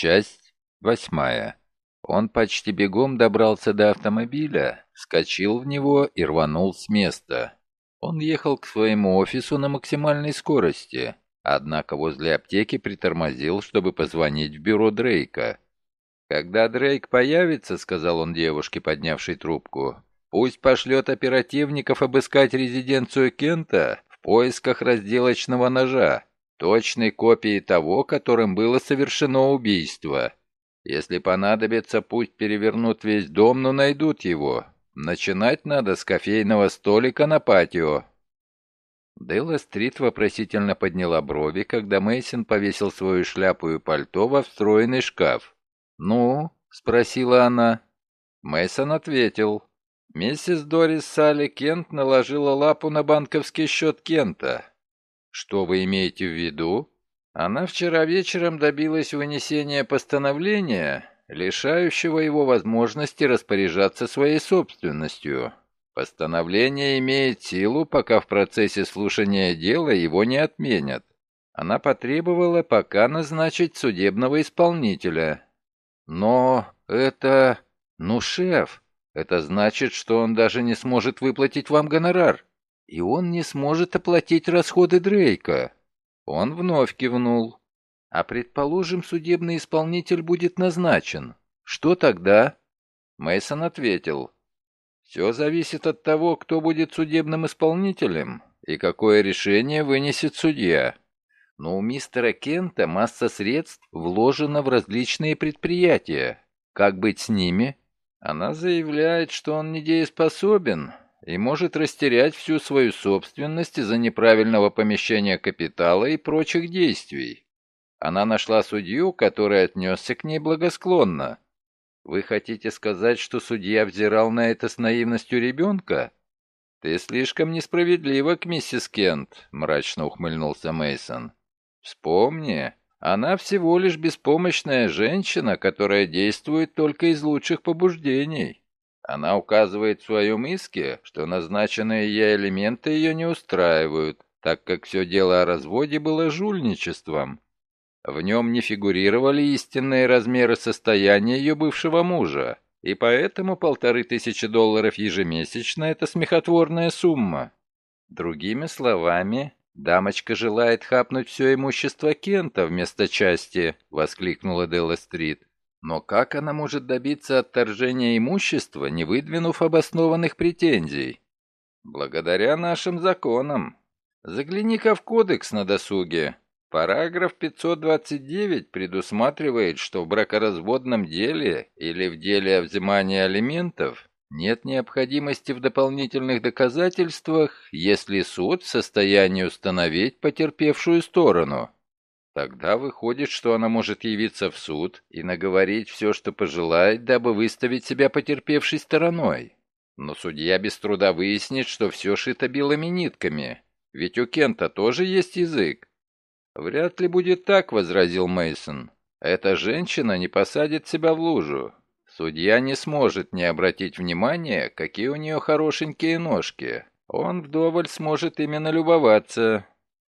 Часть восьмая. Он почти бегом добрался до автомобиля, скочил в него и рванул с места. Он ехал к своему офису на максимальной скорости, однако возле аптеки притормозил, чтобы позвонить в бюро Дрейка. «Когда Дрейк появится», — сказал он девушке, поднявшей трубку, — «пусть пошлет оперативников обыскать резиденцию Кента в поисках разделочного ножа, точной копии того, которым было совершено убийство. Если понадобится, пусть перевернут весь дом, но найдут его. Начинать надо с кофейного столика на патио». Делла Стрит вопросительно подняла брови, когда Мейсон повесил свою шляпу и пальто во встроенный шкаф. «Ну?» — спросила она. Мейсон ответил. Миссис Дорис Салли Кент наложила лапу на банковский счет Кента. «Что вы имеете в виду?» Она вчера вечером добилась вынесения постановления, лишающего его возможности распоряжаться своей собственностью. Постановление имеет силу, пока в процессе слушания дела его не отменят. Она потребовала пока назначить судебного исполнителя. Но это... Ну, шеф, это значит, что он даже не сможет выплатить вам гонорар. И он не сможет оплатить расходы Дрейка. Он вновь кивнул. А предположим, судебный исполнитель будет назначен. Что тогда? Мейсон ответил. Все зависит от того, кто будет судебным исполнителем и какое решение вынесет судья. Но у мистера Кента масса средств вложена в различные предприятия. Как быть с ними? Она заявляет, что он недееспособен, и может растерять всю свою собственность из-за неправильного помещения капитала и прочих действий. Она нашла судью, который отнесся к ней благосклонно. Вы хотите сказать, что судья взирал на это с наивностью ребенка? Ты слишком несправедлива к миссис Кент, мрачно ухмыльнулся Мейсон. Вспомни, она всего лишь беспомощная женщина, которая действует только из лучших побуждений. Она указывает в своем иске, что назначенные ей элементы ее не устраивают, так как все дело о разводе было жульничеством. В нем не фигурировали истинные размеры состояния ее бывшего мужа, и поэтому полторы тысячи долларов ежемесячно – это смехотворная сумма. Другими словами, дамочка желает хапнуть все имущество Кента вместо части, воскликнула Делла Стрит. Но как она может добиться отторжения имущества, не выдвинув обоснованных претензий? Благодаря нашим законам. Загляни-ка в кодекс на досуге. Параграф 529 предусматривает, что в бракоразводном деле или в деле о взимании алиментов нет необходимости в дополнительных доказательствах, если суд в состоянии установить потерпевшую сторону. Тогда выходит, что она может явиться в суд и наговорить все, что пожелает, дабы выставить себя потерпевшей стороной. Но судья без труда выяснит, что все шито белыми нитками, ведь у Кента тоже есть язык. «Вряд ли будет так», — возразил Мейсон. «Эта женщина не посадит себя в лужу. Судья не сможет не обратить внимания, какие у нее хорошенькие ножки. Он вдоволь сможет именно любоваться.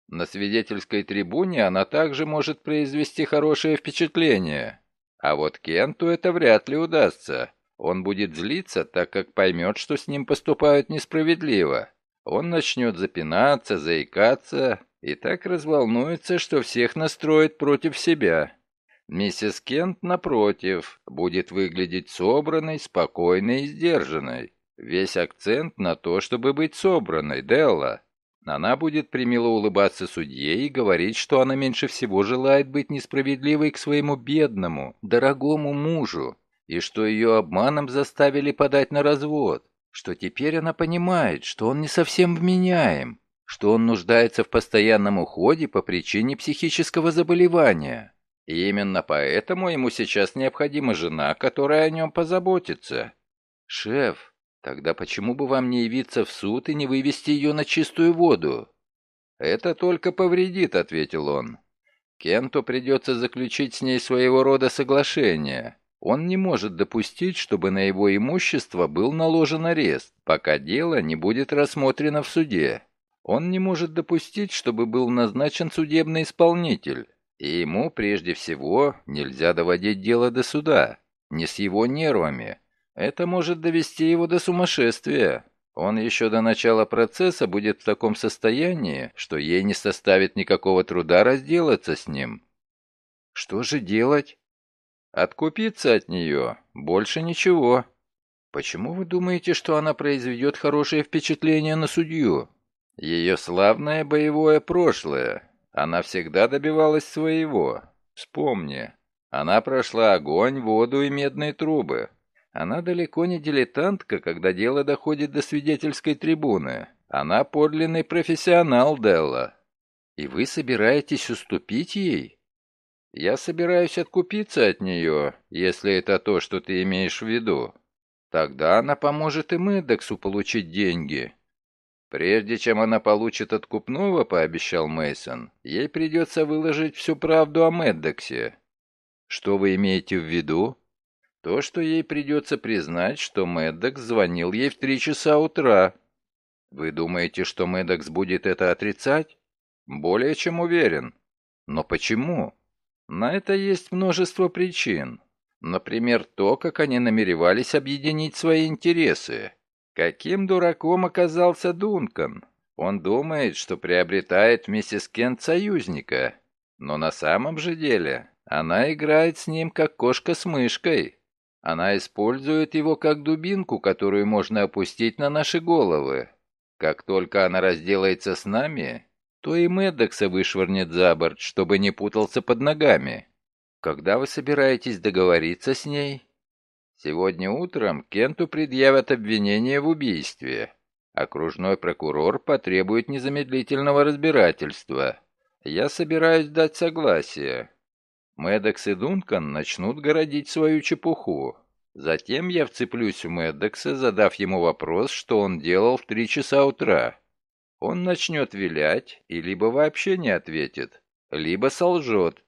На свидетельской трибуне она также может произвести хорошее впечатление. А вот Кенту это вряд ли удастся. Он будет злиться, так как поймет, что с ним поступают несправедливо. Он начнет запинаться, заикаться и так разволнуется, что всех настроит против себя. Миссис Кент, напротив, будет выглядеть собранной, спокойной и сдержанной. Весь акцент на то, чтобы быть собранной, Делла. Она будет примило улыбаться судье и говорить, что она меньше всего желает быть несправедливой к своему бедному, дорогому мужу, и что ее обманом заставили подать на развод, что теперь она понимает, что он не совсем вменяем, что он нуждается в постоянном уходе по причине психического заболевания. И именно поэтому ему сейчас необходима жена, которая о нем позаботится. «Шеф, Тогда почему бы вам не явиться в суд и не вывести ее на чистую воду? Это только повредит, ответил он. Кенту придется заключить с ней своего рода соглашение. Он не может допустить, чтобы на его имущество был наложен арест, пока дело не будет рассмотрено в суде. Он не может допустить, чтобы был назначен судебный исполнитель. И ему прежде всего нельзя доводить дело до суда, не с его нервами. Это может довести его до сумасшествия. Он еще до начала процесса будет в таком состоянии, что ей не составит никакого труда разделаться с ним. Что же делать? Откупиться от нее. Больше ничего. Почему вы думаете, что она произведет хорошее впечатление на судью? Ее славное боевое прошлое. Она всегда добивалась своего. Вспомни. Она прошла огонь, воду и медные трубы. Она далеко не дилетантка, когда дело доходит до свидетельской трибуны. Она подлинный профессионал, Делла. И вы собираетесь уступить ей? Я собираюсь откупиться от нее, если это то, что ты имеешь в виду. Тогда она поможет и Мэддоксу получить деньги. Прежде чем она получит откупного, пообещал Мейсон, ей придется выложить всю правду о Мэддоксе. Что вы имеете в виду? То, что ей придется признать, что Мэддокс звонил ей в три часа утра. Вы думаете, что Мэддокс будет это отрицать? Более чем уверен. Но почему? На это есть множество причин. Например, то, как они намеревались объединить свои интересы. Каким дураком оказался Дункан? Он думает, что приобретает вместе с Кент союзника. Но на самом же деле она играет с ним, как кошка с мышкой. Она использует его как дубинку, которую можно опустить на наши головы. Как только она разделается с нами, то и Меддокса вышвырнет за борт, чтобы не путался под ногами. Когда вы собираетесь договориться с ней? Сегодня утром Кенту предъявят обвинение в убийстве. Окружной прокурор потребует незамедлительного разбирательства. Я собираюсь дать согласие. Медекс и Дункан начнут городить свою чепуху. Затем я вцеплюсь в Медекса, задав ему вопрос, что он делал в три часа утра. Он начнет вилять и либо вообще не ответит, либо солжет.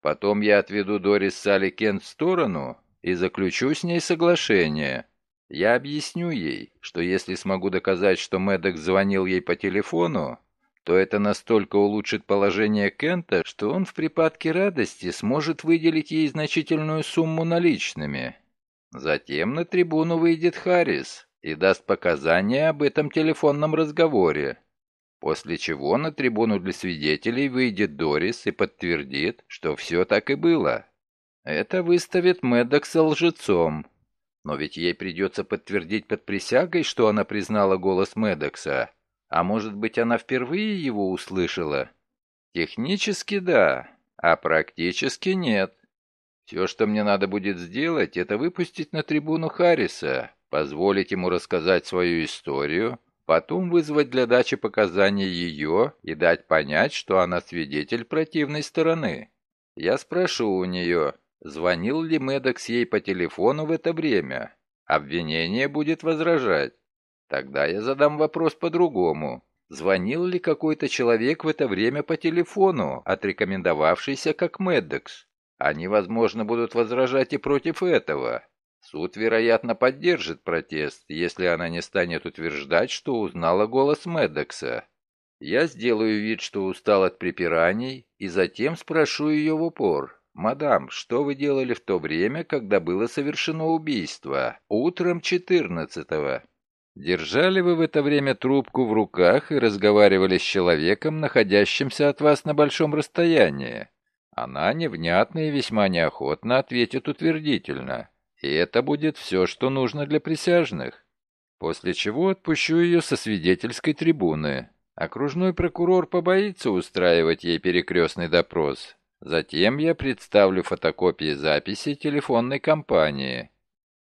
Потом я отведу Дорис Салли Кент в сторону и заключу с ней соглашение. Я объясню ей, что если смогу доказать, что Медекс звонил ей по телефону, то это настолько улучшит положение Кента, что он в припадке радости сможет выделить ей значительную сумму наличными. Затем на трибуну выйдет Харрис и даст показания об этом телефонном разговоре. После чего на трибуну для свидетелей выйдет Дорис и подтвердит, что все так и было. Это выставит Мэддокса лжецом. Но ведь ей придется подтвердить под присягой, что она признала голос Мэддокса, а может быть, она впервые его услышала? Технически да, а практически нет. Все, что мне надо будет сделать, это выпустить на трибуну Харриса, позволить ему рассказать свою историю, потом вызвать для дачи показаний ее и дать понять, что она свидетель противной стороны. Я спрошу у нее, звонил ли Медокс ей по телефону в это время. Обвинение будет возражать. Тогда я задам вопрос по-другому. Звонил ли какой-то человек в это время по телефону, отрекомендовавшийся как Меддекс? Они, возможно, будут возражать и против этого. Суд, вероятно, поддержит протест, если она не станет утверждать, что узнала голос Меддекса. Я сделаю вид, что устал от припираний, и затем спрошу ее в упор. «Мадам, что вы делали в то время, когда было совершено убийство? Утром 14-го?» Держали вы в это время трубку в руках и разговаривали с человеком, находящимся от вас на большом расстоянии? Она невнятно и весьма неохотно ответит утвердительно. И это будет все, что нужно для присяжных. После чего отпущу ее со свидетельской трибуны. Окружной прокурор побоится устраивать ей перекрестный допрос. Затем я представлю фотокопии записи телефонной компании.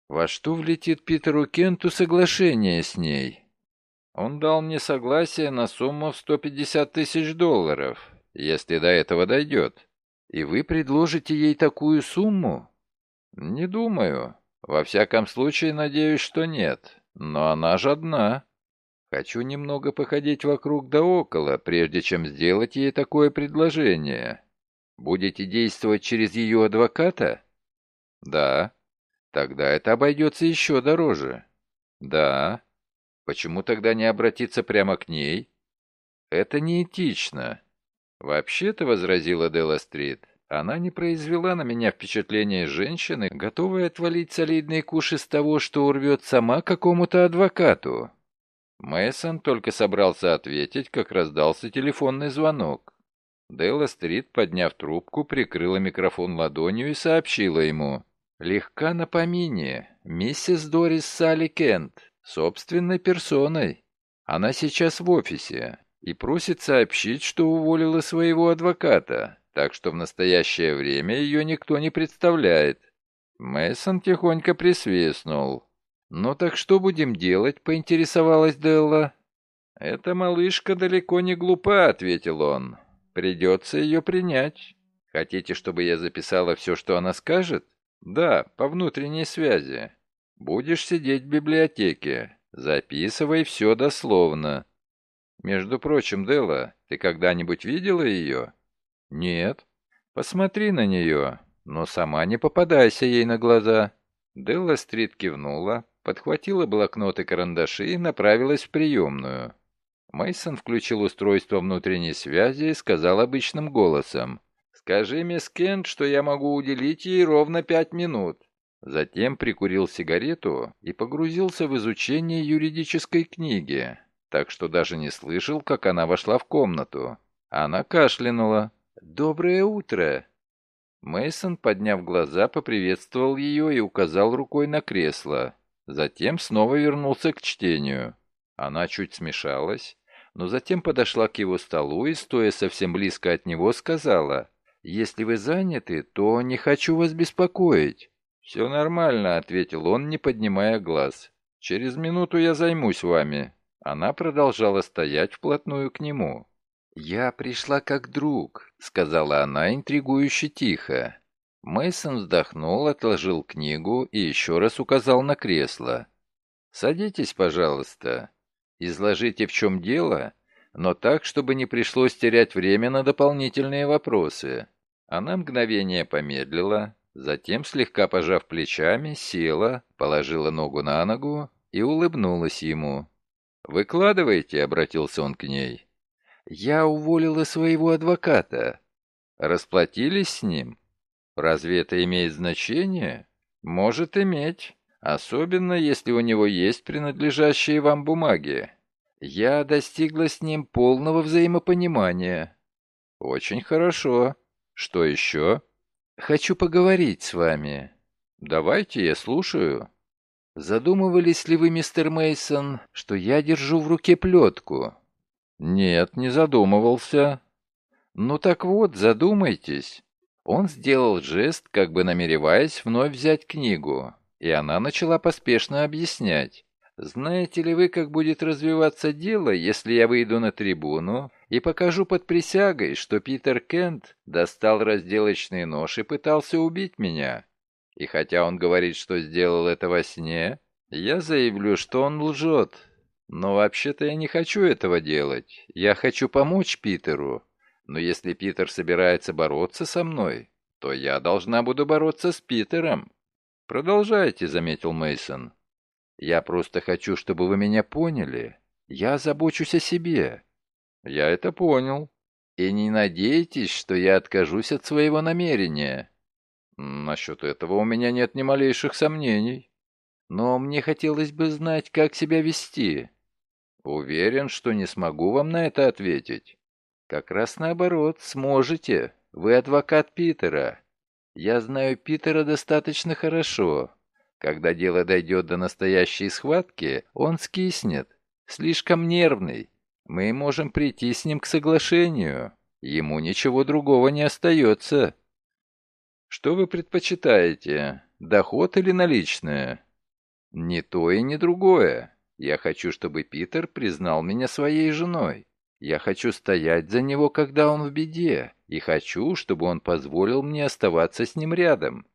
Во что влетит Питеру Кенту соглашение с ней? Он дал мне согласие на сумму в 150 тысяч долларов, если до этого дойдет. И вы предложите ей такую сумму? Не думаю. Во всяком случае, надеюсь, что нет. Но она жадна. Хочу немного походить вокруг да около, прежде чем сделать ей такое предложение. Будете действовать через ее адвоката? Да. Тогда это обойдется еще дороже. Да. Почему тогда не обратиться прямо к ней? Это неэтично. «Вообще-то», — возразила Делла Стрит, — «она не произвела на меня впечатление женщины, готовой отвалить солидный куш из того, что урвет сама какому-то адвокату». Мэйсон только собрался ответить, как раздался телефонный звонок. Делла Стрит, подняв трубку, прикрыла микрофон ладонью и сообщила ему. «Легка на помине. Миссис Дорис Салли Кент. Собственной персоной. Она сейчас в офисе и просит сообщить, что уволила своего адвоката, так что в настоящее время ее никто не представляет». Мэйсон тихонько присвистнул. «Ну так что будем делать?» — поинтересовалась Делла. «Эта малышка далеко не глупа», — ответил он. Придется ее принять. Хотите, чтобы я записала все, что она скажет? Да, по внутренней связи. Будешь сидеть в библиотеке. Записывай все дословно. Между прочим, Дела, ты когда-нибудь видела ее? Нет. Посмотри на нее, но сама не попадайся ей на глаза. Делла Стрит кивнула, подхватила блокнот и карандаши и направилась в приемную. Мейсон включил устройство внутренней связи и сказал обычным голосом. «Скажи мисс Кент, что я могу уделить ей ровно пять минут». Затем прикурил сигарету и погрузился в изучение юридической книги, так что даже не слышал, как она вошла в комнату. Она кашлянула. «Доброе утро!» Мейсон, подняв глаза, поприветствовал ее и указал рукой на кресло. Затем снова вернулся к чтению. Она чуть смешалась, но затем подошла к его столу и, стоя совсем близко от него, сказала, «Если вы заняты, то не хочу вас беспокоить». «Все нормально», — ответил он, не поднимая глаз. «Через минуту я займусь вами». Она продолжала стоять вплотную к нему. «Я пришла как друг», — сказала она интригующе тихо. Мейсон вздохнул, отложил книгу и еще раз указал на кресло. «Садитесь, пожалуйста. Изложите, в чем дело, но так, чтобы не пришлось терять время на дополнительные вопросы. Она мгновение помедлила, затем, слегка пожав плечами, села, положила ногу на ногу и улыбнулась ему. «Выкладывайте», — обратился он к ней. «Я уволила своего адвоката. Расплатились с ним? Разве это имеет значение? Может иметь. Особенно, если у него есть принадлежащие вам бумаги. Я достигла с ним полного взаимопонимания. Очень хорошо. Что еще? Хочу поговорить с вами. Давайте, я слушаю. Задумывались ли вы, мистер Мейсон, что я держу в руке плетку? Нет, не задумывался. Ну так вот, задумайтесь. Он сделал жест, как бы намереваясь вновь взять книгу. И она начала поспешно объяснять. «Знаете ли вы, как будет развиваться дело, если я выйду на трибуну и покажу под присягой, что Питер Кент достал разделочный нож и пытался убить меня? И хотя он говорит, что сделал это во сне, я заявлю, что он лжет. Но вообще-то я не хочу этого делать. Я хочу помочь Питеру. Но если Питер собирается бороться со мной, то я должна буду бороться с Питером. «Продолжайте», — заметил Мейсон. «Я просто хочу, чтобы вы меня поняли. Я забочусь о себе». «Я это понял. И не надейтесь, что я откажусь от своего намерения». «Насчет этого у меня нет ни малейших сомнений. Но мне хотелось бы знать, как себя вести». «Уверен, что не смогу вам на это ответить». «Как раз наоборот, сможете. Вы адвокат Питера. Я знаю Питера достаточно хорошо. Когда дело дойдет до настоящей схватки, он скиснет. Слишком нервный. Мы можем прийти с ним к соглашению. Ему ничего другого не остается. Что вы предпочитаете, доход или наличные? Ни то и ни другое. Я хочу, чтобы Питер признал меня своей женой. Я хочу стоять за него, когда он в беде, и хочу, чтобы он позволил мне оставаться с ним рядом.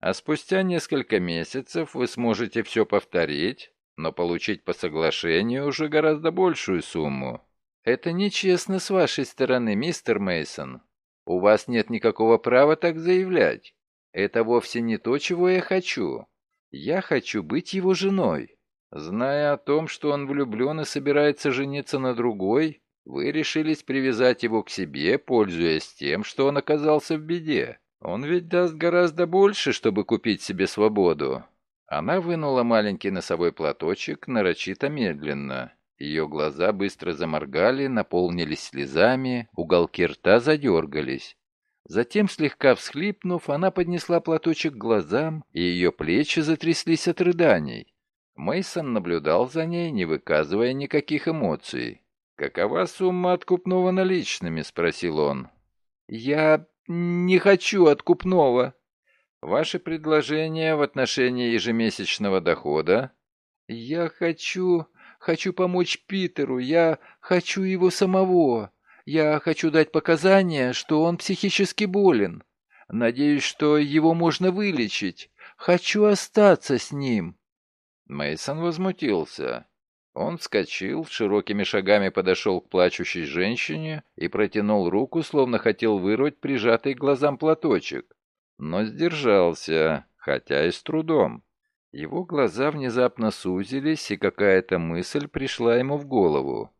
А спустя несколько месяцев вы сможете все повторить, но получить по соглашению уже гораздо большую сумму. Это нечестно с вашей стороны, мистер Мейсон. У вас нет никакого права так заявлять. Это вовсе не то, чего я хочу. Я хочу быть его женой. Зная о том, что он влюблен и собирается жениться на другой, Вы решились привязать его к себе, пользуясь тем, что он оказался в беде. Он ведь даст гораздо больше, чтобы купить себе свободу. Она вынула маленький носовой платочек нарочито медленно. Ее глаза быстро заморгали, наполнились слезами, уголки рта задергались. Затем, слегка всхлипнув, она поднесла платочек к глазам, и ее плечи затряслись от рыданий. Мейсон наблюдал за ней, не выказывая никаких эмоций. «Какова сумма откупного наличными?» — спросил он. «Я не хочу откупного». «Ваше предложение в отношении ежемесячного дохода?» «Я хочу... хочу помочь Питеру. Я хочу его самого. Я хочу дать показания, что он психически болен. Надеюсь, что его можно вылечить. Хочу остаться с ним». Мейсон возмутился. Он вскочил, широкими шагами подошел к плачущей женщине и протянул руку, словно хотел вырвать прижатый к глазам платочек. Но сдержался, хотя и с трудом. Его глаза внезапно сузились, и какая-то мысль пришла ему в голову.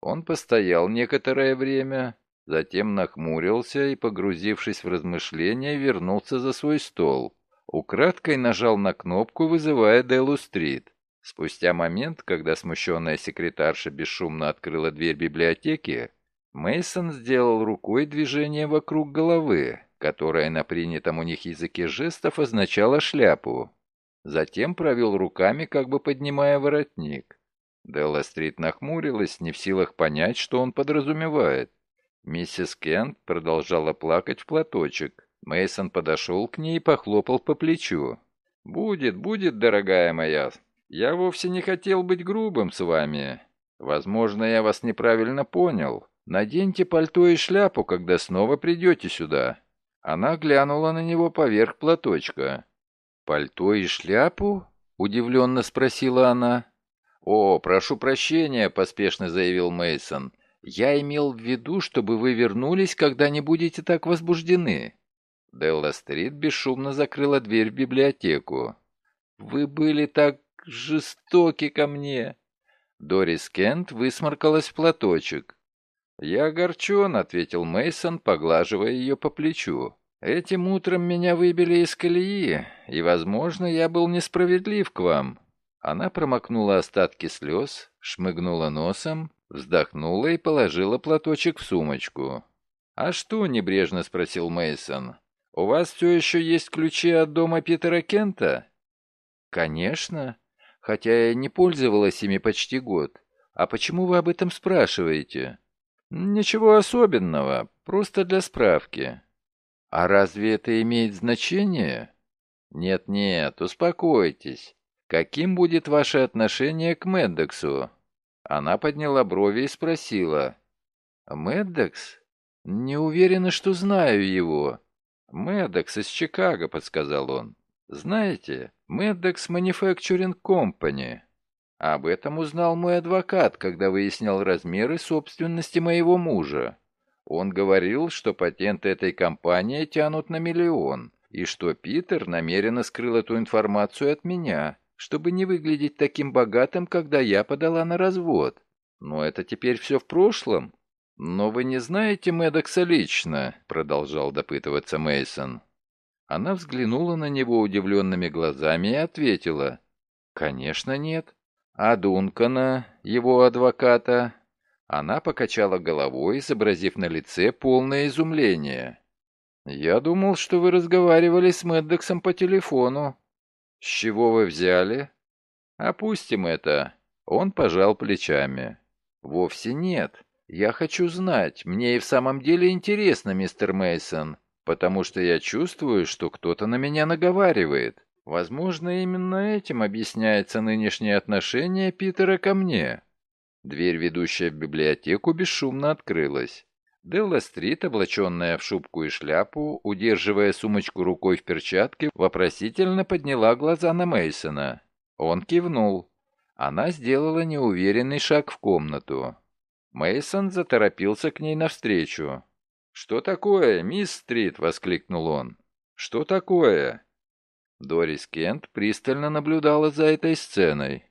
Он постоял некоторое время, затем нахмурился и, погрузившись в размышления, вернулся за свой стол. Украдкой нажал на кнопку, вызывая Делу Стрит. Спустя момент, когда смущенная секретарша бесшумно открыла дверь библиотеки, Мейсон сделал рукой движение вокруг головы, которое на принятом у них языке жестов означало шляпу. Затем провел руками, как бы поднимая воротник. Делла Стрит нахмурилась, не в силах понять, что он подразумевает. Миссис Кент продолжала плакать в платочек. Мейсон подошел к ней и похлопал по плечу. «Будет, будет, дорогая моя. Я вовсе не хотел быть грубым с вами. Возможно, я вас неправильно понял. Наденьте пальто и шляпу, когда снова придете сюда». Она глянула на него поверх платочка. «Пальто и шляпу?» — удивленно спросила она. «О, прошу прощения», — поспешно заявил Мейсон. «Я имел в виду, чтобы вы вернулись, когда не будете так возбуждены». Делла Стрит бесшумно закрыла дверь в библиотеку. «Вы были так жестоки ко мне!» Дорис Кент высморкалась в платочек. «Я огорчен», — ответил Мейсон, поглаживая ее по плечу. «Этим утром меня выбили из колеи, и, возможно, я был несправедлив к вам». Она промокнула остатки слез, шмыгнула носом, вздохнула и положила платочек в сумочку. «А что?» — небрежно спросил Мейсон. «У вас все еще есть ключи от дома Питера Кента?» «Конечно хотя я не пользовалась ими почти год. А почему вы об этом спрашиваете? Ничего особенного, просто для справки. А разве это имеет значение? Нет-нет, успокойтесь. Каким будет ваше отношение к Меддексу? Она подняла брови и спросила. Меддекс? Не уверена, что знаю его. Меддекс из Чикаго, подсказал он. Знаете, Меддекс Manufacturing Company. Об этом узнал мой адвокат, когда выяснял размеры собственности моего мужа. Он говорил, что патенты этой компании тянут на миллион, и что Питер намеренно скрыл эту информацию от меня, чтобы не выглядеть таким богатым, когда я подала на развод. Но это теперь все в прошлом. Но вы не знаете Медекса лично, продолжал допытываться Мейсон. Она взглянула на него удивленными глазами и ответила. «Конечно нет. А Дункана, его адвоката?» Она покачала головой, изобразив на лице полное изумление. «Я думал, что вы разговаривали с Мэддексом по телефону». «С чего вы взяли?» «Опустим это». Он пожал плечами. «Вовсе нет. Я хочу знать. Мне и в самом деле интересно, мистер Мейсон потому что я чувствую, что кто-то на меня наговаривает. Возможно, именно этим объясняется нынешнее отношение Питера ко мне. Дверь, ведущая в библиотеку, бесшумно открылась. Делла Стрит, облаченная в шубку и шляпу, удерживая сумочку рукой в перчатке, вопросительно подняла глаза на Мейсона. Он кивнул. Она сделала неуверенный шаг в комнату. Мейсон заторопился к ней навстречу. «Что такое, мисс Стрит?» — воскликнул он. «Что такое?» Дорис Кент пристально наблюдала за этой сценой.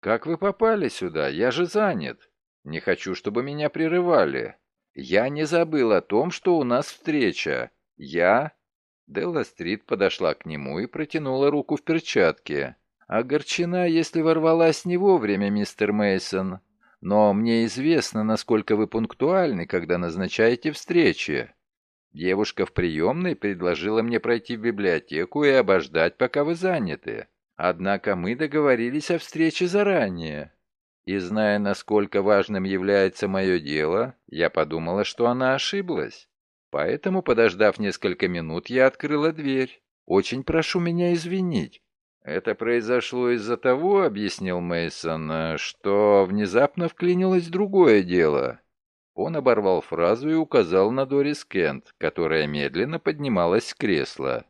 «Как вы попали сюда? Я же занят». Не хочу, чтобы меня прерывали. Я не забыл о том, что у нас встреча. Я...» Делла Стрит подошла к нему и протянула руку в перчатке. «Огорчена, если ворвалась не вовремя, мистер Мейсон. Но мне известно, насколько вы пунктуальны, когда назначаете встречи. Девушка в приемной предложила мне пройти в библиотеку и обождать, пока вы заняты. Однако мы договорились о встрече заранее. И зная, насколько важным является мое дело, я подумала, что она ошиблась. Поэтому, подождав несколько минут, я открыла дверь. Очень прошу меня извинить. Это произошло из-за того, объяснил Мейсон, что внезапно вклинилось другое дело. Он оборвал фразу и указал на Дорис Кент, которая медленно поднималась с кресла.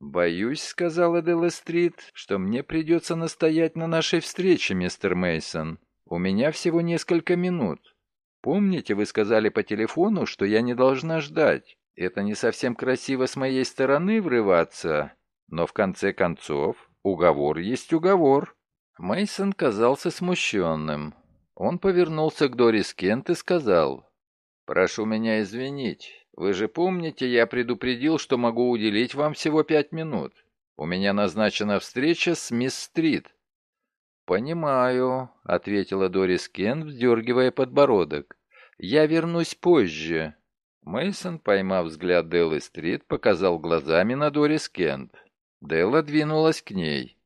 «Боюсь», — сказала Делла Стрит, — «что мне придется настоять на нашей встрече, мистер Мейсон. У меня всего несколько минут. Помните, вы сказали по телефону, что я не должна ждать? Это не совсем красиво с моей стороны врываться, но в конце концов уговор есть уговор. Мейсон казался смущенным. Он повернулся к Дорис Кент и сказал, «Прошу меня извинить. Вы же помните, я предупредил, что могу уделить вам всего пять минут. У меня назначена встреча с мисс Стрит. «Понимаю», — ответила Дорис Кен, вздергивая подбородок. «Я вернусь позже». Мейсон, поймав взгляд Деллы Стрит, показал глазами на Дорис Кент. Делла двинулась к ней.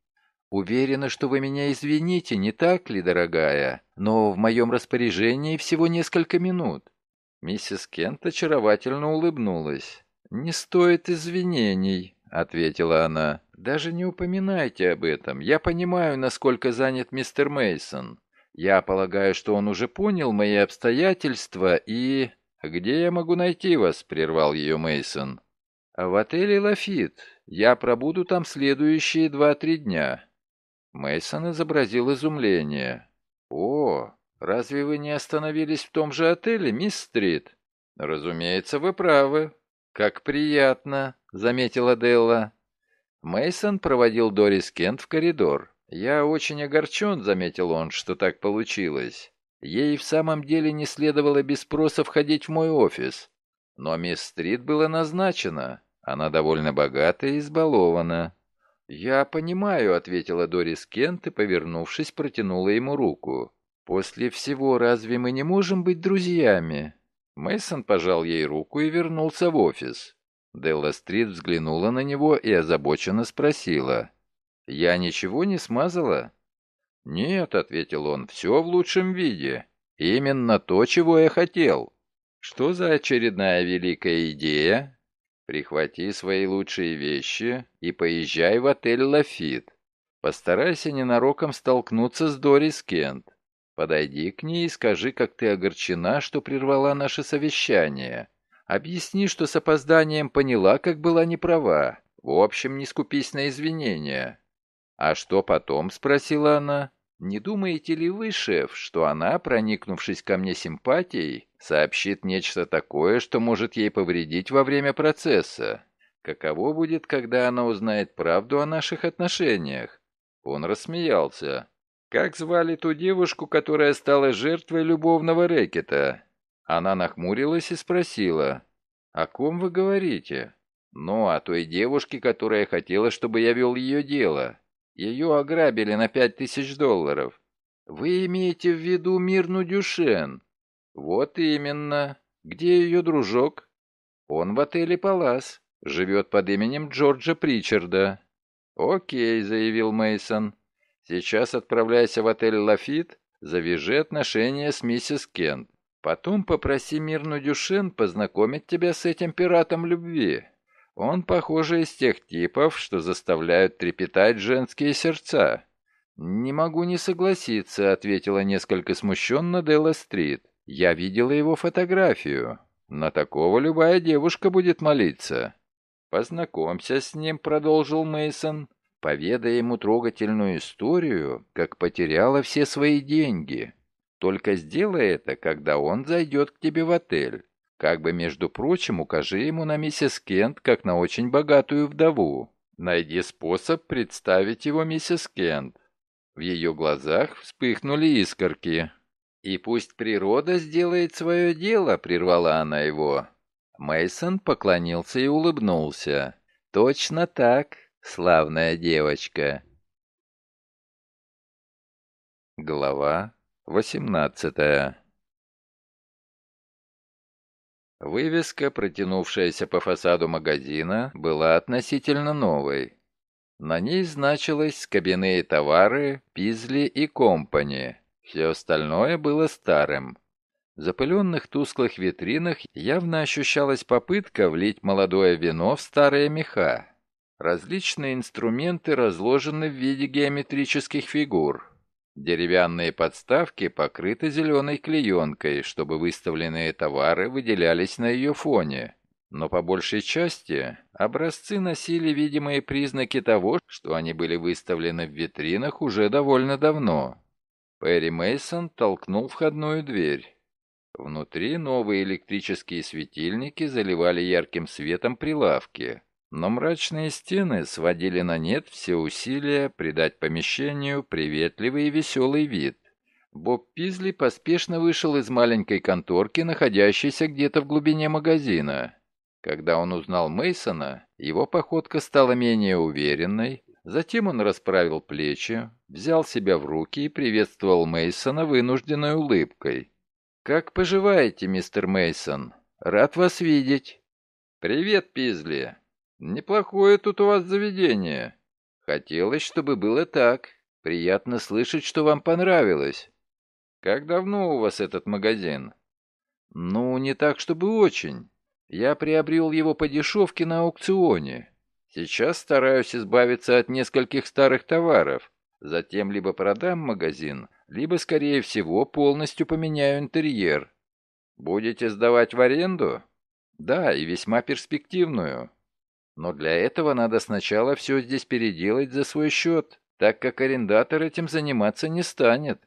«Уверена, что вы меня извините, не так ли, дорогая? Но в моем распоряжении всего несколько минут». Миссис Кент очаровательно улыбнулась. «Не стоит извинений», — ответила она. Даже не упоминайте об этом. Я понимаю, насколько занят мистер Мейсон. Я полагаю, что он уже понял мои обстоятельства и... Где я могу найти вас? прервал ее Мейсон. В отеле Лафит. Я пробуду там следующие два-три дня. Мейсон изобразил изумление. О, разве вы не остановились в том же отеле, мисс Стрит? Разумеется, вы правы. Как приятно, заметила Делла. Мейсон проводил Дорис Кент в коридор. «Я очень огорчен», — заметил он, — «что так получилось. Ей в самом деле не следовало без спроса входить в мой офис. Но мисс Стрит была назначена. Она довольно богата и избалована». «Я понимаю», — ответила Дорис Кент и, повернувшись, протянула ему руку. «После всего разве мы не можем быть друзьями?» Мейсон пожал ей руку и вернулся в офис. Делла Стрит взглянула на него и озабоченно спросила. «Я ничего не смазала?» «Нет», — ответил он, — «все в лучшем виде. Именно то, чего я хотел». «Что за очередная великая идея?» «Прихвати свои лучшие вещи и поезжай в отель «Лафит». Постарайся ненароком столкнуться с Дорис Кент. Подойди к ней и скажи, как ты огорчена, что прервала наше совещание. Объясни, что с опозданием поняла, как была неправа. В общем, не скупись на извинения». «А что потом?» — спросила она. «Не думаете ли вы, шеф, что она, проникнувшись ко мне симпатией, сообщит нечто такое, что может ей повредить во время процесса? Каково будет, когда она узнает правду о наших отношениях?» Он рассмеялся. «Как звали ту девушку, которая стала жертвой любовного рэкета?» Она нахмурилась и спросила, «О ком вы говорите?» «Ну, о той девушке, которая хотела, чтобы я вел ее дело. Ее ограбили на пять тысяч долларов». «Вы имеете в виду Мирну Дюшен?» «Вот именно. Где ее дружок?» «Он в отеле «Палас». Живет под именем Джорджа Причарда». «Окей», — заявил Мейсон. «Сейчас отправляйся в отель «Лафит», завяжи отношения с миссис Кент. Потом попроси Мирну Дюшен познакомить тебя с этим пиратом любви. Он, похоже, из тех типов, что заставляют трепетать женские сердца». «Не могу не согласиться», — ответила несколько смущенно Делла Стрит. «Я видела его фотографию. На такого любая девушка будет молиться». «Познакомься с ним», — продолжил Мейсон. «Поведай ему трогательную историю, как потеряла все свои деньги. Только сделай это, когда он зайдет к тебе в отель. Как бы, между прочим, укажи ему на миссис Кент, как на очень богатую вдову. Найди способ представить его миссис Кент. В ее глазах вспыхнули искорки. «И пусть природа сделает свое дело», — прервала она его. Мейсон поклонился и улыбнулся. «Точно так, славная девочка». Глава восемнадцатая Вывеска, протянувшаяся по фасаду магазина, была относительно новой. На ней значилось «Кабинные товары», «Пизли» и «Компани». Все остальное было старым. В запыленных тусклых витринах явно ощущалась попытка влить молодое вино в старые меха. Различные инструменты разложены в виде геометрических фигур. Деревянные подставки покрыты зеленой клеенкой, чтобы выставленные товары выделялись на ее фоне. Но по большей части образцы носили видимые признаки того, что они были выставлены в витринах уже довольно давно. Перри Мейсон толкнул входную дверь. Внутри новые электрические светильники заливали ярким светом прилавки, но мрачные стены сводили на нет все усилия придать помещению приветливый и веселый вид. Боб Пизли поспешно вышел из маленькой конторки, находящейся где-то в глубине магазина. Когда он узнал Мейсона, его походка стала менее уверенной. Затем он расправил плечи, взял себя в руки и приветствовал Мейсона вынужденной улыбкой. «Как поживаете, мистер Мейсон? Рад вас видеть». «Привет, Пизли. Неплохое тут у вас заведение. Хотелось, чтобы было так. Приятно слышать, что вам понравилось. Как давно у вас этот магазин?» «Ну, не так, чтобы очень. Я приобрел его по дешевке на аукционе. Сейчас стараюсь избавиться от нескольких старых товаров. Затем либо продам магазин, либо, скорее всего, полностью поменяю интерьер. Будете сдавать в аренду? Да, и весьма перспективную. Но для этого надо сначала все здесь переделать за свой счет, так как арендатор этим заниматься не станет.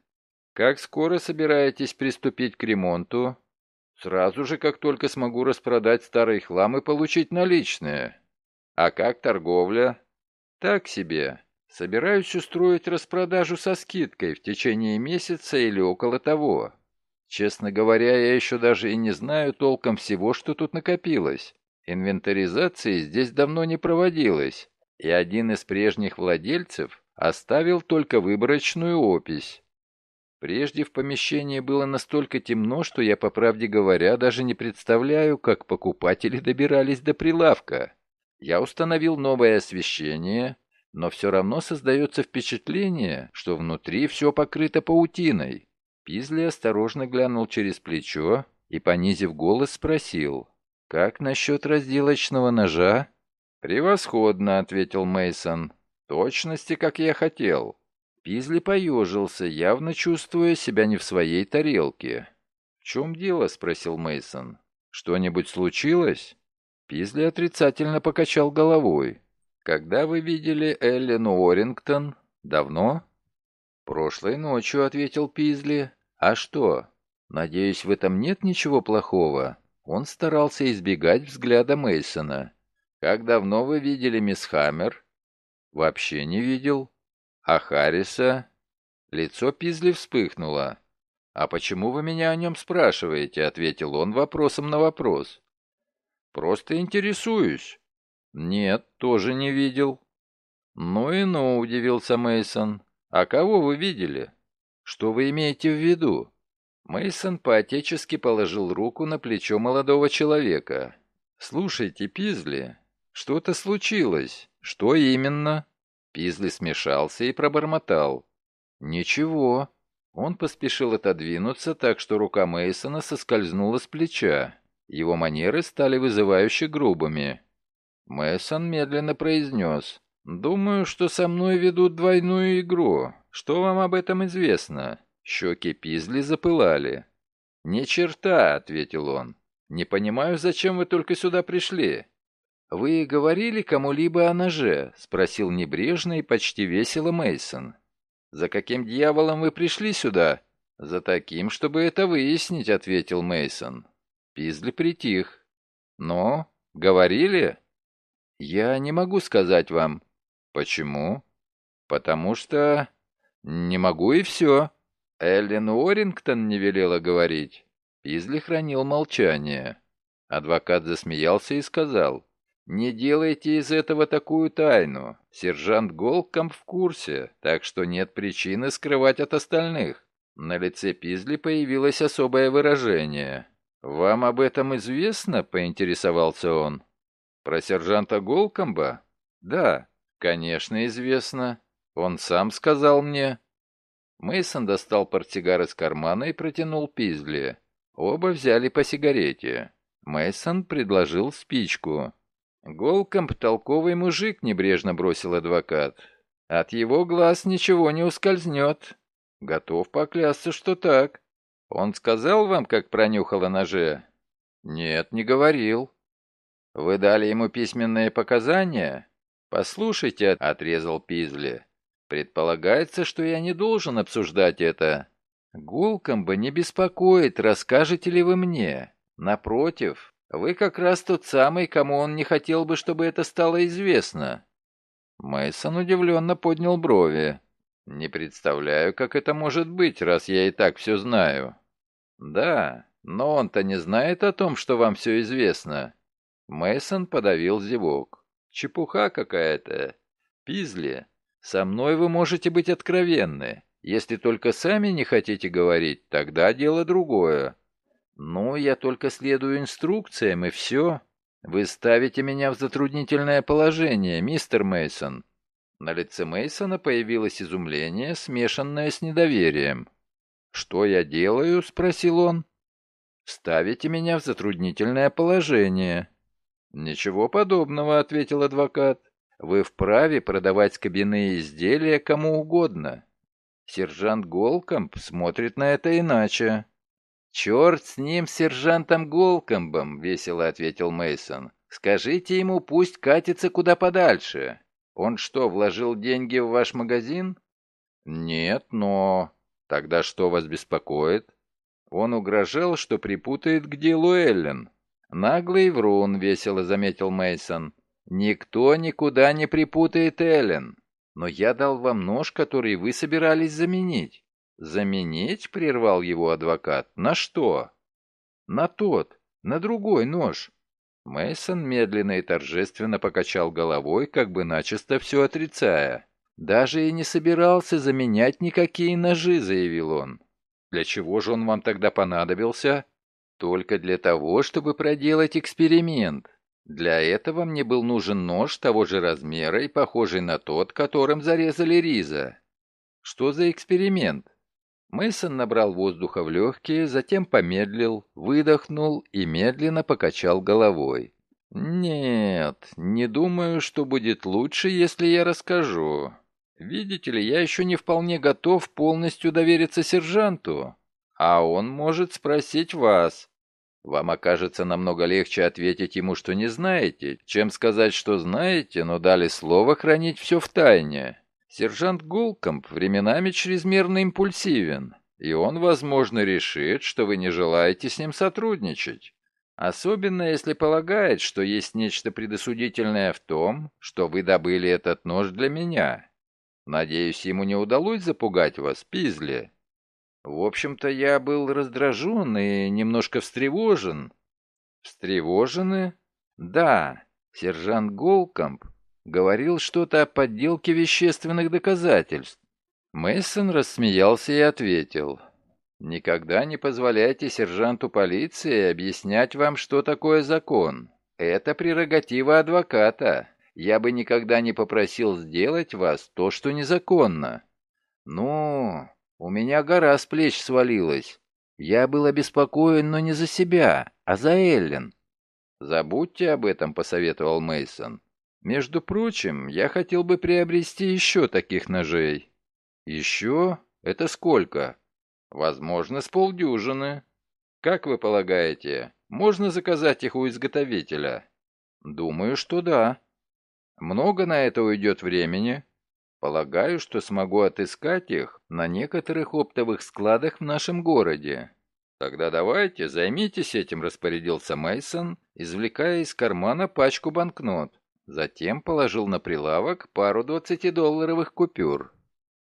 Как скоро собираетесь приступить к ремонту? Сразу же, как только смогу распродать старый хлам и получить наличные. А как торговля? Так себе. Собираюсь устроить распродажу со скидкой в течение месяца или около того. Честно говоря, я еще даже и не знаю толком всего, что тут накопилось. Инвентаризации здесь давно не проводилось, и один из прежних владельцев оставил только выборочную опись. Прежде в помещении было настолько темно, что я, по правде говоря, даже не представляю, как покупатели добирались до прилавка. Я установил новое освещение, но все равно создается впечатление, что внутри все покрыто паутиной. Пизли осторожно глянул через плечо и, понизив голос, спросил, «Как насчет разделочного ножа?» «Превосходно», — ответил Мейсон. «Точности, как я хотел». Пизли поежился, явно чувствуя себя не в своей тарелке. «В чем дело?» — спросил Мейсон. «Что-нибудь случилось?» Пизли отрицательно покачал головой. «Когда вы видели Эллен Уоррингтон? Давно?» «Прошлой ночью», — ответил Пизли. «А что? Надеюсь, в этом нет ничего плохого?» Он старался избегать взгляда Мейсона. «Как давно вы видели мисс Хаммер?» «Вообще не видел». «А Харриса?» Лицо Пизли вспыхнуло. «А почему вы меня о нем спрашиваете?» — ответил он вопросом на вопрос. «Просто интересуюсь». «Нет, тоже не видел». «Ну и ну», — удивился Мейсон. «А кого вы видели?» «Что вы имеете в виду?» Мейсон поотечески положил руку на плечо молодого человека. «Слушайте, Пизли, что-то случилось. Что именно?» Пизли смешался и пробормотал. «Ничего». Он поспешил отодвинуться, так что рука Мейсона соскользнула с плеча. Его манеры стали вызывающе грубыми. Мейсон медленно произнес. «Думаю, что со мной ведут двойную игру. Что вам об этом известно?» Щеки Пизли запылали. «Ни черта», — ответил он. «Не понимаю, зачем вы только сюда пришли. «Вы говорили кому-либо о ноже?» — спросил небрежно и почти весело Мейсон. «За каким дьяволом вы пришли сюда?» «За таким, чтобы это выяснить», — ответил Мейсон. Пизли притих. «Но? Говорили?» «Я не могу сказать вам». «Почему?» «Потому что...» «Не могу и все». Эллен Уоррингтон не велела говорить. Пизли хранил молчание. Адвокат засмеялся и сказал, «Не делайте из этого такую тайну. Сержант Голком в курсе, так что нет причины скрывать от остальных». На лице Пизли появилось особое выражение. «Вам об этом известно?» — поинтересовался он. «Про сержанта Голкомба?» «Да, конечно, известно. Он сам сказал мне». Мейсон достал портсигар из кармана и протянул Пизли. Оба взяли по сигарете. Мейсон предложил спичку. Голкомб толковый мужик, небрежно бросил адвокат. От его глаз ничего не ускользнет. Готов поклясться, что так. Он сказал вам, как пронюхал о ноже? Нет, не говорил. Вы дали ему письменные показания? Послушайте, отрезал Пизли. Предполагается, что я не должен обсуждать это. Гулкомба не беспокоит, расскажете ли вы мне. Напротив, вы как раз тот самый, кому он не хотел бы, чтобы это стало известно. Мейсон удивленно поднял брови. Не представляю, как это может быть, раз я и так все знаю. Да, но он-то не знает о том, что вам все известно. Мейсон подавил зевок. Чепуха какая-то. Пизли, со мной вы можете быть откровенны. Если только сами не хотите говорить, тогда дело другое. Ну, я только следую инструкциям, и все. Вы ставите меня в затруднительное положение, мистер Мейсон. На лице Мейсона появилось изумление, смешанное с недоверием. «Что я делаю?» — спросил он. «Ставите меня в затруднительное положение». «Ничего подобного», — ответил адвокат. «Вы вправе продавать кабинные изделия кому угодно. Сержант Голкомб смотрит на это иначе». «Черт с ним, сержантом Голкомбом», — весело ответил Мейсон. «Скажите ему, пусть катится куда подальше. Он что, вложил деньги в ваш магазин?» «Нет, но...» «Тогда что вас беспокоит?» Он угрожал, что припутает к делу Эллен. «Наглый врун», — весело заметил Мейсон. «Никто никуда не припутает Эллен. Но я дал вам нож, который вы собирались заменить». «Заменить?» — прервал его адвокат. «На что?» «На тот, на другой нож». Мейсон медленно и торжественно покачал головой, как бы начисто все отрицая. «Даже и не собирался заменять никакие ножи», — заявил он. «Для чего же он вам тогда понадобился?» Только для того, чтобы проделать эксперимент. Для этого мне был нужен нож того же размера и похожий на тот, которым зарезали Риза. Что за эксперимент? Мейсон набрал воздуха в легкие, затем помедлил, выдохнул и медленно покачал головой. «Нет, не думаю, что будет лучше, если я расскажу. Видите ли, я еще не вполне готов полностью довериться сержанту а он может спросить вас. Вам окажется намного легче ответить ему, что не знаете, чем сказать, что знаете, но дали слово хранить все в тайне. Сержант Голкомп временами чрезмерно импульсивен, и он, возможно, решит, что вы не желаете с ним сотрудничать. Особенно если полагает, что есть нечто предосудительное в том, что вы добыли этот нож для меня. Надеюсь, ему не удалось запугать вас, Пизли. В общем-то, я был раздражен и немножко встревожен. Встревожены? Да, сержант Голкомп говорил что-то о подделке вещественных доказательств. Мейсон рассмеялся и ответил. «Никогда не позволяйте сержанту полиции объяснять вам, что такое закон. Это прерогатива адвоката. Я бы никогда не попросил сделать вас то, что незаконно». «Ну, у меня гора с плеч свалилась. Я был обеспокоен, но не за себя, а за Эллен. Забудьте об этом, посоветовал Мейсон. Между прочим, я хотел бы приобрести еще таких ножей. Еще? Это сколько? Возможно, с полдюжины. Как вы полагаете, можно заказать их у изготовителя? Думаю, что да. Много на это уйдет времени? Полагаю, что смогу отыскать их на некоторых оптовых складах в нашем городе. Тогда давайте, займитесь этим, распорядился Мейсон, извлекая из кармана пачку банкнот. Затем положил на прилавок пару двадцатидолларовых купюр.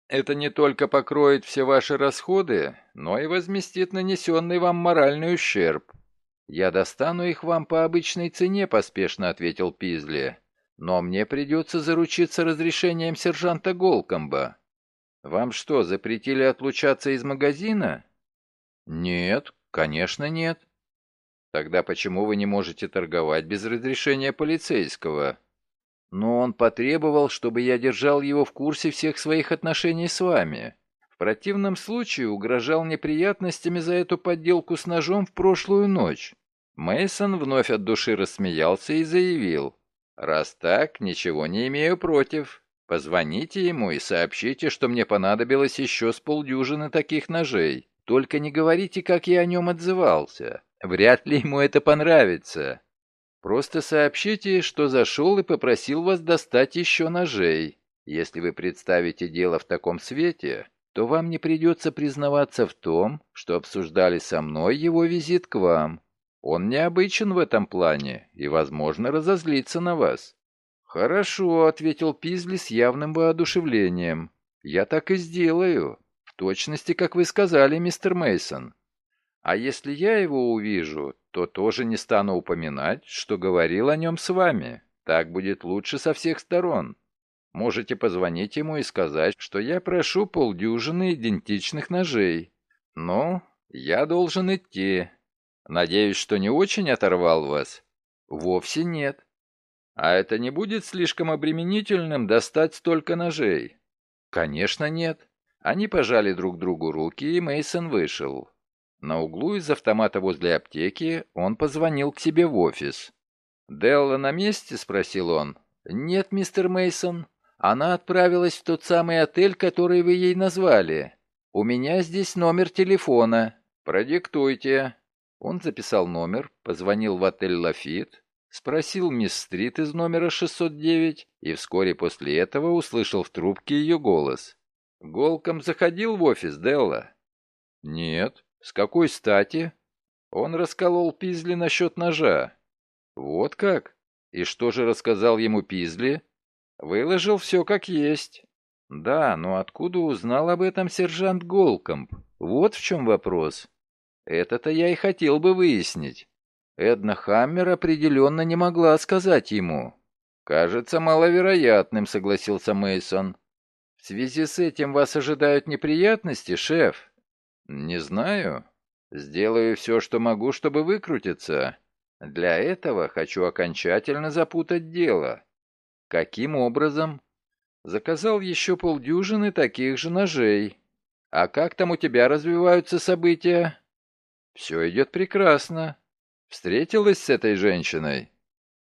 Это не только покроет все ваши расходы, но и возместит нанесенный вам моральный ущерб. «Я достану их вам по обычной цене», — поспешно ответил Пизли. «Но мне придется заручиться разрешением сержанта Голкомба. Вам что, запретили отлучаться из магазина?» «Нет, конечно нет». «Тогда почему вы не можете торговать без разрешения полицейского?» «Но он потребовал, чтобы я держал его в курсе всех своих отношений с вами. В противном случае угрожал неприятностями за эту подделку с ножом в прошлую ночь». Мейсон вновь от души рассмеялся и заявил, «Раз так, ничего не имею против. Позвоните ему и сообщите, что мне понадобилось еще с полдюжины таких ножей. Только не говорите, как я о нем отзывался. Вряд ли ему это понравится. Просто сообщите, что зашел и попросил вас достать еще ножей. Если вы представите дело в таком свете, то вам не придется признаваться в том, что обсуждали со мной его визит к вам. Он необычен в этом плане и, возможно, разозлится на вас. «Хорошо», — ответил Пизли с явным воодушевлением. «Я так и сделаю. В точности, как вы сказали, мистер Мейсон. А если я его увижу, то тоже не стану упоминать, что говорил о нем с вами. Так будет лучше со всех сторон. Можете позвонить ему и сказать, что я прошу полдюжины идентичных ножей. Но я должен идти. Надеюсь, что не очень оторвал вас? Вовсе нет. А это не будет слишком обременительным достать столько ножей? Конечно, нет. Они пожали друг другу руки, и Мейсон вышел. На углу из автомата возле аптеки он позвонил к себе в офис. «Делла на месте?» — спросил он. «Нет, мистер Мейсон. Она отправилась в тот самый отель, который вы ей назвали. У меня здесь номер телефона. Продиктуйте». Он записал номер, позвонил в отель «Лафит», спросил мисс Стрит из номера 609 и вскоре после этого услышал в трубке ее голос. Голком заходил в офис Делла? Нет. С какой стати? Он расколол Пизли насчет ножа. Вот как? И что же рассказал ему Пизли? Выложил все как есть. Да, но откуда узнал об этом сержант Голкомп? Вот в чем вопрос. Это-то я и хотел бы выяснить. Эдна Хаммер определенно не могла сказать ему. «Кажется маловероятным», — согласился Мейсон. В связи с этим вас ожидают неприятности, шеф? Не знаю. Сделаю все, что могу, чтобы выкрутиться. Для этого хочу окончательно запутать дело. Каким образом? Заказал еще полдюжины таких же ножей. А как там у тебя развиваются события? Все идет прекрасно. Встретилась с этой женщиной?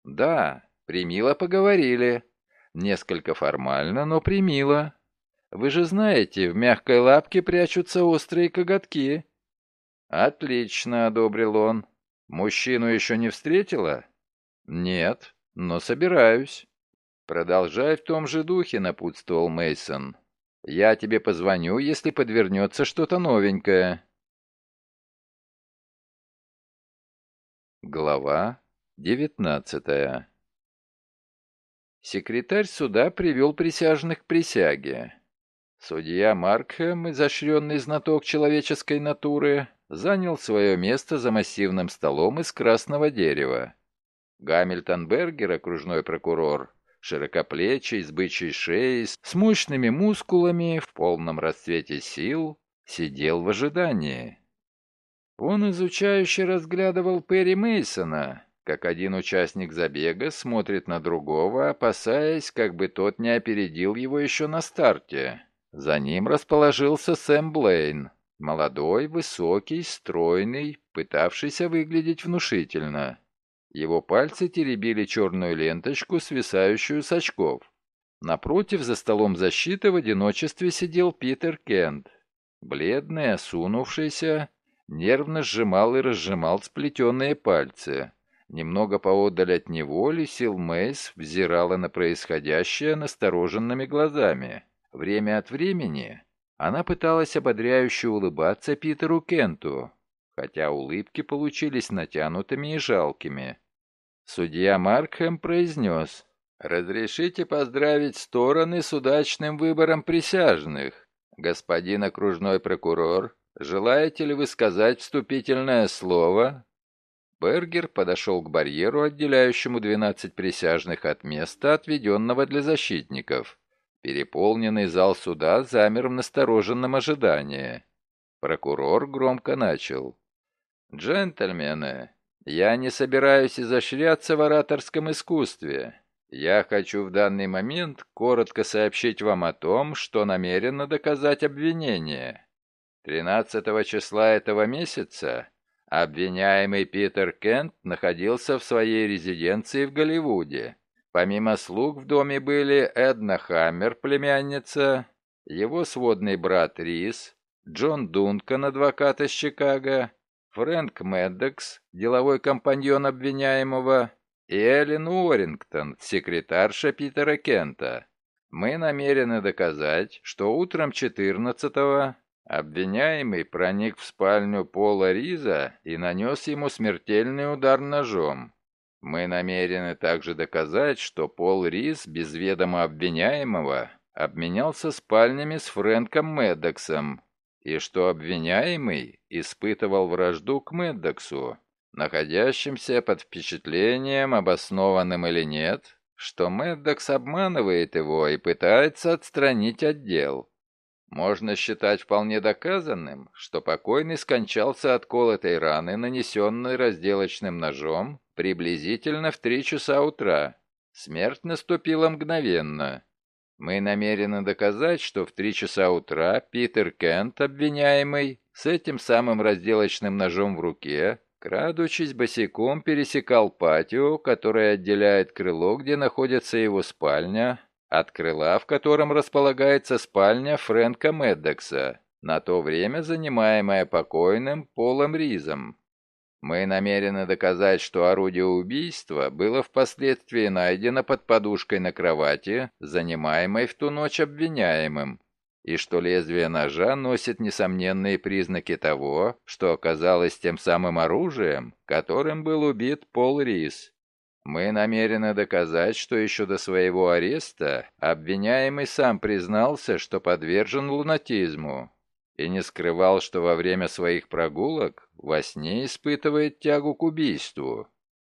Да, примило поговорили. Несколько формально, но примило. Вы же знаете, в мягкой лапке прячутся острые коготки». «Отлично», — одобрил он. «Мужчину еще не встретила?» «Нет, но собираюсь». «Продолжай в том же духе», — напутствовал Мейсон. «Я тебе позвоню, если подвернется что-то новенькое». Глава девятнадцатая Секретарь суда привел присяжных к присяге. Судья Маркхэм, изощренный знаток человеческой натуры, занял свое место за массивным столом из красного дерева. Гамильтон Бергер, окружной прокурор, широкоплечий, с бычьей шеей, с мощными мускулами, в полном расцвете сил, сидел в ожидании. Он изучающе разглядывал Перри Мейсона, как один участник забега смотрит на другого, опасаясь, как бы тот не опередил его еще на старте. За ним расположился Сэм Блейн, молодой, высокий, стройный, пытавшийся выглядеть внушительно. Его пальцы теребили черную ленточку, свисающую с очков. Напротив, за столом защиты в одиночестве сидел Питер Кент. Бледный, осунувшийся, нервно сжимал и разжимал сплетенные пальцы. Немного поодаль от него Лисил Мейс взирала на происходящее настороженными глазами. Время от времени она пыталась ободряюще улыбаться Питеру Кенту, хотя улыбки получились натянутыми и жалкими. Судья Маркхэм произнес, «Разрешите поздравить стороны с удачным выбором присяжных. Господин окружной прокурор, желаете ли вы сказать вступительное слово?» Бергер подошел к барьеру, отделяющему 12 присяжных от места, отведенного для защитников. Переполненный зал суда замер в настороженном ожидании. Прокурор громко начал. «Джентльмены, я не собираюсь изощряться в ораторском искусстве. Я хочу в данный момент коротко сообщить вам о том, что намерено доказать обвинение. 13 числа этого месяца обвиняемый Питер Кент находился в своей резиденции в Голливуде. Помимо слуг в доме были Эдна Хаммер, племянница, его сводный брат Рис, Джон Дункан, адвокат из Чикаго, Фрэнк Меддекс, деловой компаньон обвиняемого, и Эллен Уоррингтон, секретарша Питера Кента. Мы намерены доказать, что утром 14-го обвиняемый проник в спальню Пола Риза и нанес ему смертельный удар ножом. Мы намерены также доказать, что Пол Риз без ведома обвиняемого обменялся спальнями с Фрэнком Меддоксом, и что обвиняемый испытывал вражду к Меддоксу находящимся под впечатлением, обоснованным или нет, что Мэддокс обманывает его и пытается отстранить отдел. Можно считать вполне доказанным, что покойный скончался от колотой раны, нанесенной разделочным ножом, приблизительно в три часа утра. Смерть наступила мгновенно. Мы намерены доказать, что в три часа утра Питер Кент, обвиняемый, с этим самым разделочным ножом в руке, Крадучись босиком, пересекал патио, которое отделяет крыло, где находится его спальня, от крыла, в котором располагается спальня Фрэнка Меддекса, на то время занимаемая покойным Полом Ризом. Мы намерены доказать, что орудие убийства было впоследствии найдено под подушкой на кровати, занимаемой в ту ночь обвиняемым, и что лезвие ножа носит несомненные признаки того, что оказалось тем самым оружием, которым был убит Пол Рис. Мы намерены доказать, что еще до своего ареста обвиняемый сам признался, что подвержен лунатизму, и не скрывал, что во время своих прогулок во сне испытывает тягу к убийству.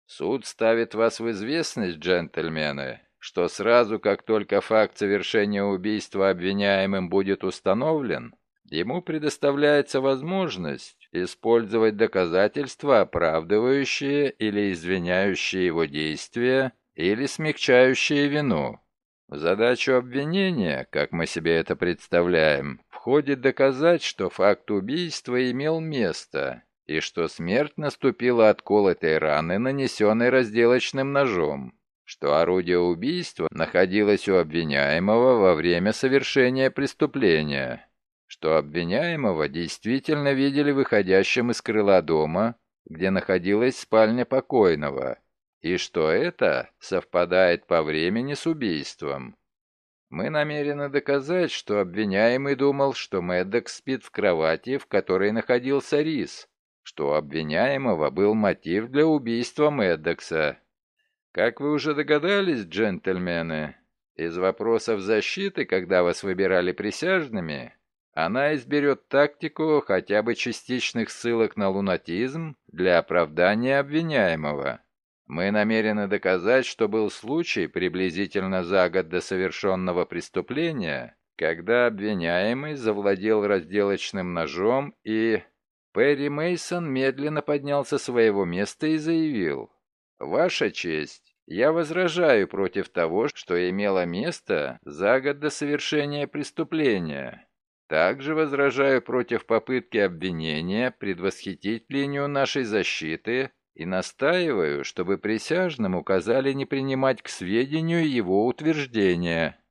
Суд ставит вас в известность, джентльмены, что сразу, как только факт совершения убийства обвиняемым будет установлен, ему предоставляется возможность использовать доказательства, оправдывающие или извиняющие его действия, или смягчающие вину. В задачу обвинения, как мы себе это представляем, входит доказать, что факт убийства имел место, и что смерть наступила от колотой раны, нанесенной разделочным ножом что орудие убийства находилось у обвиняемого во время совершения преступления, что обвиняемого действительно видели выходящим из крыла дома, где находилась спальня покойного, и что это совпадает по времени с убийством. Мы намерены доказать, что обвиняемый думал, что Мэддок спит в кровати, в которой находился Рис, что у обвиняемого был мотив для убийства Мэддокса, как вы уже догадались, джентльмены, из вопросов защиты, когда вас выбирали присяжными, она изберет тактику хотя бы частичных ссылок на лунатизм для оправдания обвиняемого. Мы намерены доказать, что был случай приблизительно за год до совершенного преступления, когда обвиняемый завладел разделочным ножом и... Перри Мейсон медленно поднялся с своего места и заявил. «Ваша честь, я возражаю против того, что имело место за год до совершения преступления. Также возражаю против попытки обвинения предвосхитить линию нашей защиты и настаиваю, чтобы присяжным указали не принимать к сведению его утверждения».